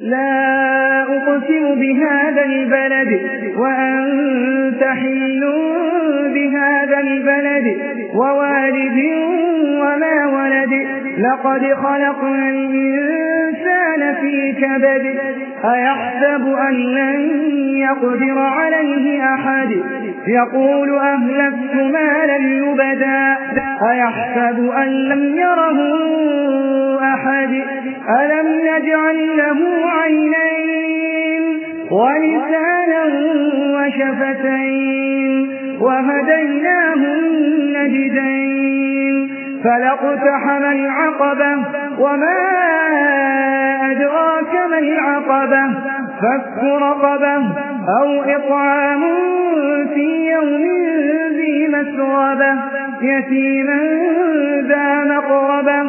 لا أقسم بهذا البلد وأنت حين بهذا البلد ووالد وما ولد. لقد خلقنا الإنسان في كبد. أيحسب أن لن يقدر عليه أحد؟ يقول أهلكت مالا لبدا. أيحسب أن لم يره أحد؟ ألم نجعل له عينين ولسانا وشفتين وهديناه النجدين فلقتحم العقبة وما أدراك ما العقبة فك رقبة أو إطعام في يوم ذي مسربة يتيما ذا مقربة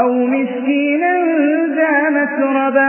أو مسكينا ذا مسربة.